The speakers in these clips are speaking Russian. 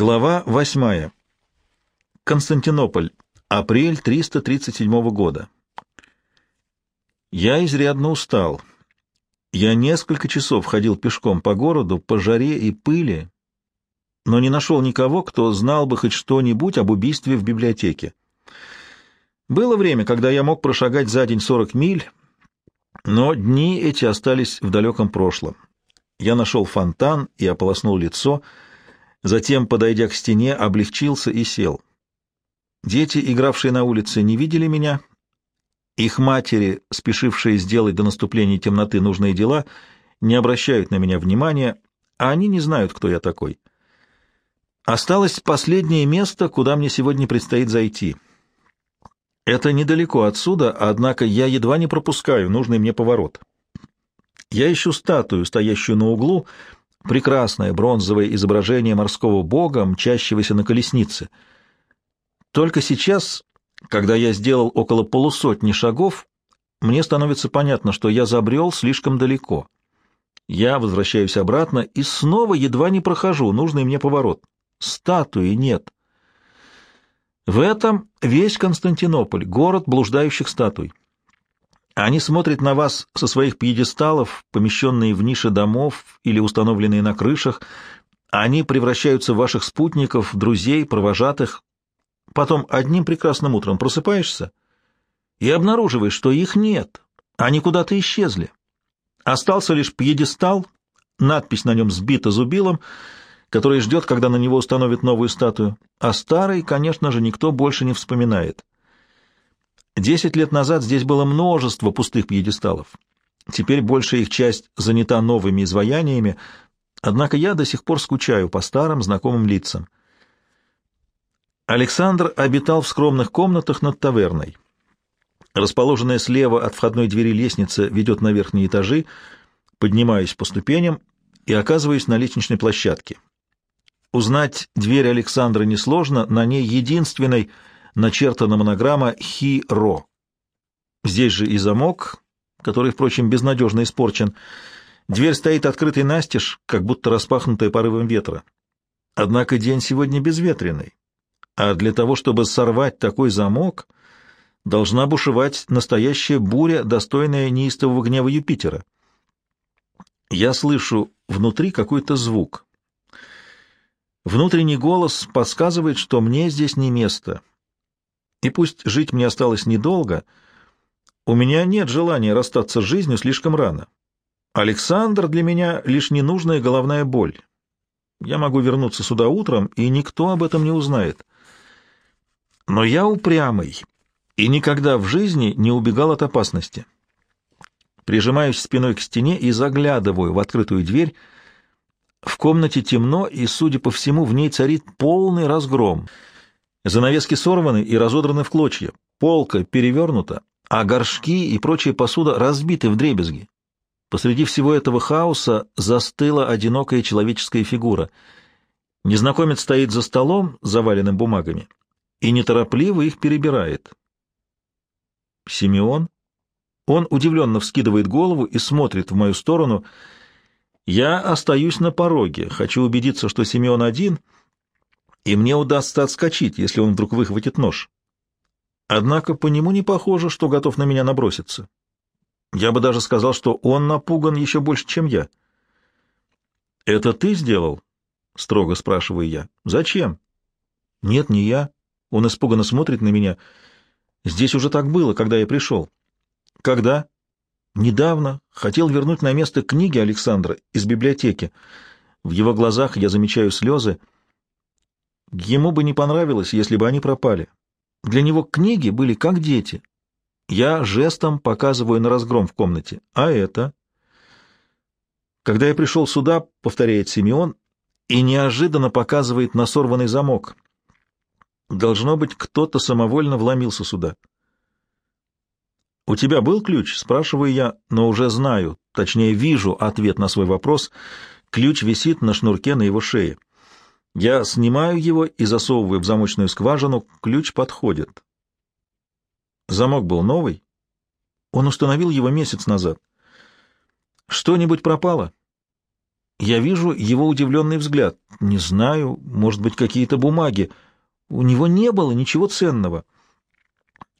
Глава 8. Константинополь. Апрель 337 года. Я изрядно устал. Я несколько часов ходил пешком по городу, по жаре и пыли, но не нашел никого, кто знал бы хоть что-нибудь об убийстве в библиотеке. Было время, когда я мог прошагать за день 40 миль, но дни эти остались в далеком прошлом. Я нашел фонтан и ополоснул лицо — Затем, подойдя к стене, облегчился и сел. Дети, игравшие на улице, не видели меня. Их матери, спешившие сделать до наступления темноты нужные дела, не обращают на меня внимания, а они не знают, кто я такой. Осталось последнее место, куда мне сегодня предстоит зайти. Это недалеко отсюда, однако я едва не пропускаю нужный мне поворот. Я ищу статую, стоящую на углу, прекрасное бронзовое изображение морского бога, мчащегося на колеснице. Только сейчас, когда я сделал около полусотни шагов, мне становится понятно, что я забрел слишком далеко. Я возвращаюсь обратно и снова едва не прохожу нужный мне поворот. Статуи нет. В этом весь Константинополь, город блуждающих статуй. Они смотрят на вас со своих пьедесталов, помещенные в ниши домов или установленные на крышах. Они превращаются в ваших спутников, друзей, провожатых. Потом одним прекрасным утром просыпаешься и обнаруживаешь, что их нет. Они куда-то исчезли. Остался лишь пьедестал, надпись на нем сбита зубилом, который ждет, когда на него установят новую статую, а старый, конечно же, никто больше не вспоминает. Десять лет назад здесь было множество пустых пьедесталов. Теперь большая их часть занята новыми изваяниями, однако я до сих пор скучаю по старым знакомым лицам. Александр обитал в скромных комнатах над таверной. Расположенная слева от входной двери лестница ведет на верхние этажи, поднимаюсь по ступеням и оказываюсь на лестничной площадке. Узнать дверь Александра несложно, на ней единственной — начертана монограмма «Хи-Ро». Здесь же и замок, который, впрочем, безнадежно испорчен. Дверь стоит открытой настежь, как будто распахнутая порывом ветра. Однако день сегодня безветренный, а для того, чтобы сорвать такой замок, должна бушевать настоящая буря, достойная неистового гнева Юпитера. Я слышу внутри какой-то звук. Внутренний голос подсказывает, что мне здесь не место — и пусть жить мне осталось недолго, у меня нет желания расстаться с жизнью слишком рано. Александр для меня лишь ненужная головная боль. Я могу вернуться сюда утром, и никто об этом не узнает. Но я упрямый и никогда в жизни не убегал от опасности. Прижимаюсь спиной к стене и заглядываю в открытую дверь. В комнате темно, и, судя по всему, в ней царит полный разгром — Занавески сорваны и разодраны в клочья, полка перевернута, а горшки и прочая посуда разбиты в дребезги. Посреди всего этого хаоса застыла одинокая человеческая фигура. Незнакомец стоит за столом, заваленным бумагами, и неторопливо их перебирает. Симеон? Он удивленно вскидывает голову и смотрит в мою сторону. Я остаюсь на пороге, хочу убедиться, что Симеон один — и мне удастся отскочить, если он вдруг выхватит нож. Однако по нему не похоже, что готов на меня наброситься. Я бы даже сказал, что он напуган еще больше, чем я. «Это ты сделал?» — строго спрашиваю я. «Зачем?» «Нет, не я». Он испуганно смотрит на меня. «Здесь уже так было, когда я пришел». «Когда?» «Недавно. Хотел вернуть на место книги Александра из библиотеки. В его глазах я замечаю слезы. Ему бы не понравилось, если бы они пропали. Для него книги были как дети. Я жестом показываю на разгром в комнате. А это? Когда я пришел сюда, повторяет Симеон, и неожиданно показывает на сорванный замок. Должно быть, кто-то самовольно вломился сюда. «У тебя был ключ?» — спрашиваю я, но уже знаю, точнее вижу ответ на свой вопрос. Ключ висит на шнурке на его шее. Я снимаю его и засовываю в замочную скважину, ключ подходит. Замок был новый. Он установил его месяц назад. Что-нибудь пропало? Я вижу его удивленный взгляд. Не знаю, может быть, какие-то бумаги. У него не было ничего ценного.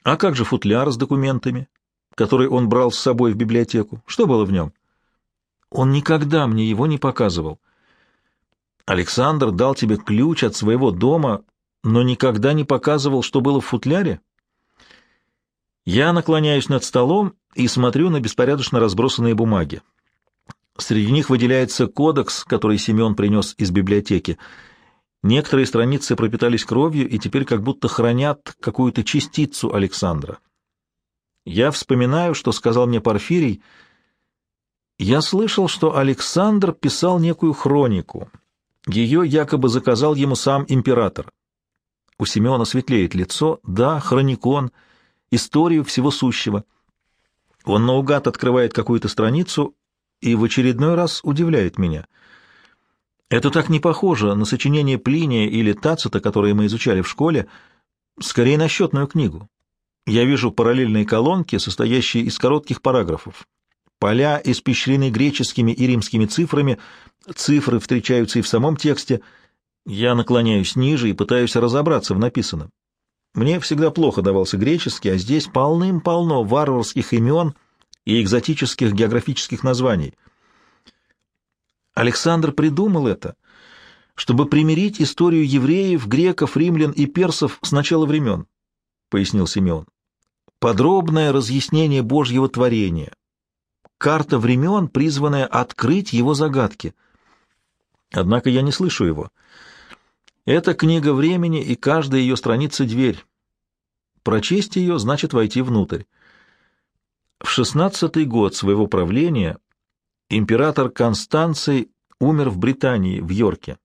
А как же футляр с документами, который он брал с собой в библиотеку? Что было в нем? Он никогда мне его не показывал. Александр дал тебе ключ от своего дома, но никогда не показывал, что было в футляре? Я наклоняюсь над столом и смотрю на беспорядочно разбросанные бумаги. Среди них выделяется кодекс, который Семен принес из библиотеки. Некоторые страницы пропитались кровью и теперь как будто хранят какую-то частицу Александра. Я вспоминаю, что сказал мне Порфирий. Я слышал, что Александр писал некую хронику. Ее якобы заказал ему сам император. У Семена светлеет лицо. Да, хроникон, историю всего сущего. Он наугад открывает какую-то страницу и в очередной раз удивляет меня. Это так не похоже на сочинение Плиния или Тацита, которые мы изучали в школе, скорее на счетную книгу. Я вижу параллельные колонки, состоящие из коротких параграфов. Поля испещрены греческими и римскими цифрами, цифры встречаются и в самом тексте. Я наклоняюсь ниже и пытаюсь разобраться в написанном. Мне всегда плохо давался греческий, а здесь полным-полно варварских имен — и экзотических географических названий. Александр придумал это, чтобы примирить историю евреев, греков, римлян и персов с начала времен, — пояснил Симеон. Подробное разъяснение Божьего творения. Карта времен, призванная открыть его загадки. Однако я не слышу его. Это книга времени, и каждая ее страница — дверь. Прочесть ее значит войти внутрь. В шестнадцатый год своего правления император Констанций умер в Британии, в Йорке.